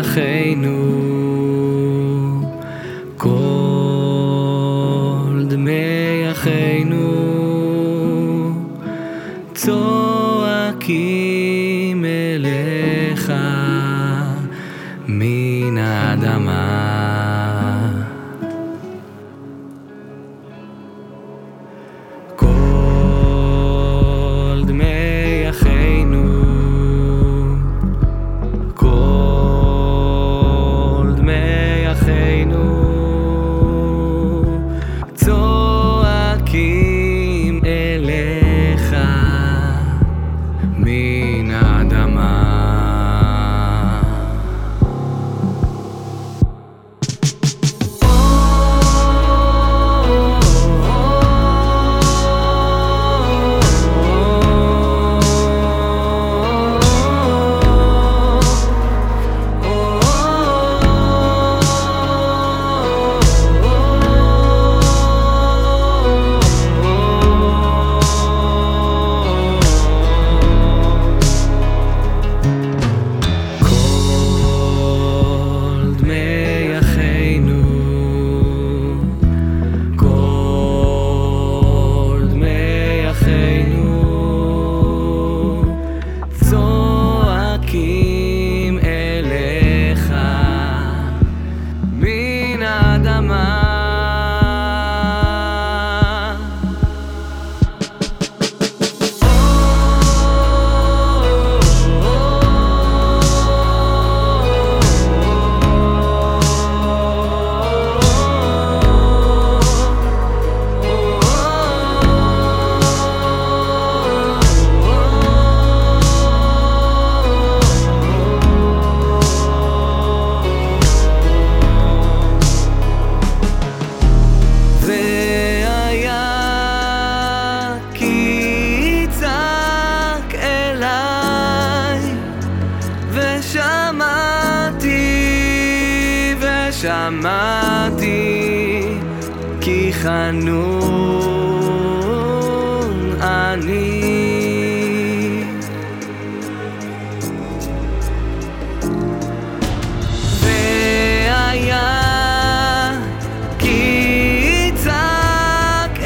אחינו. כל דמי אחינו צועקים אליך מן האדמה אחינו ושמעתי כי חנון אני. והיה כי יצעק